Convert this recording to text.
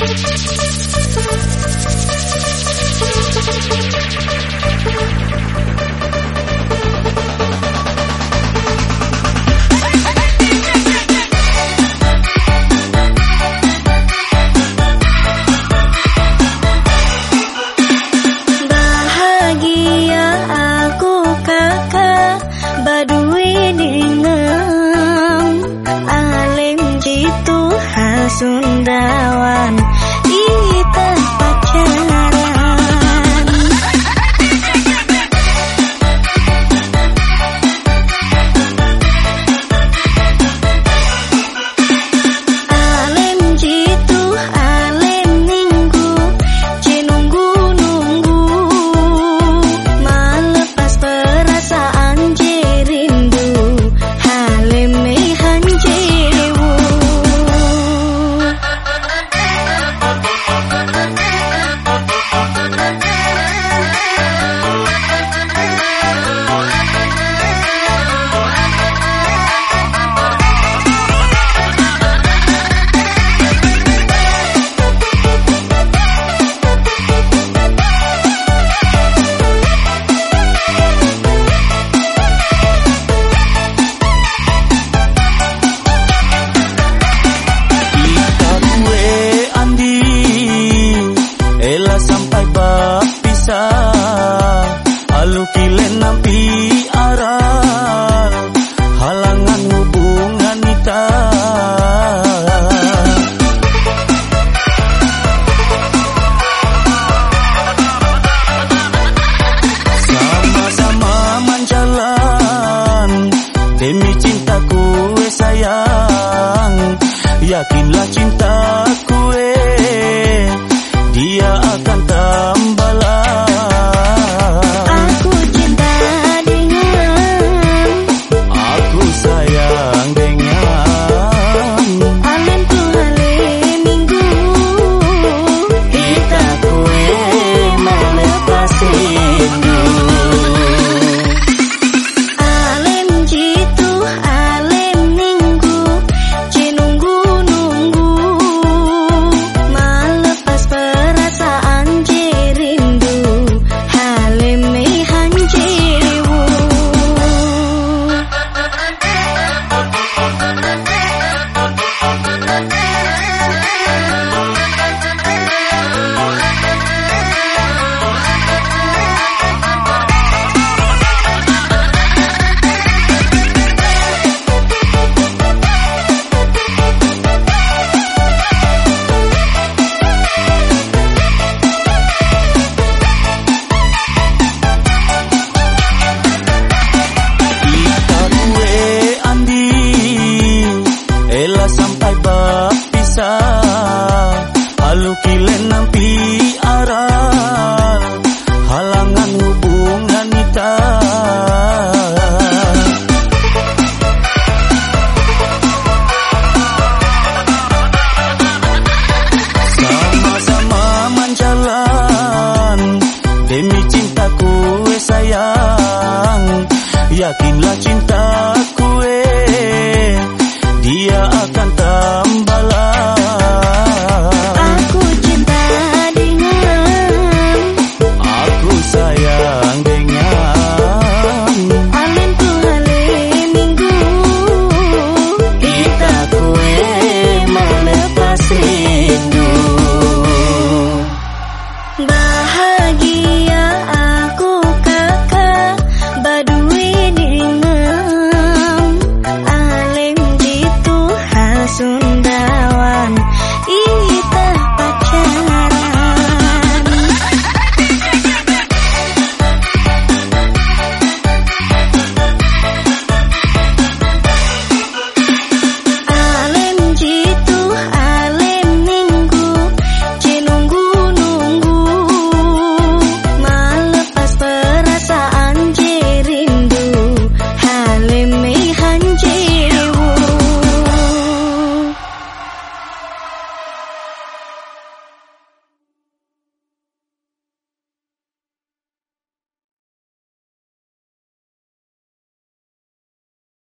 Thank you. Sundawan. Lalu pilih nampi aral Halangan hubungan kita Sama-sama menjalan Demi cintaku eh, sayang. Yakinlah cinta dark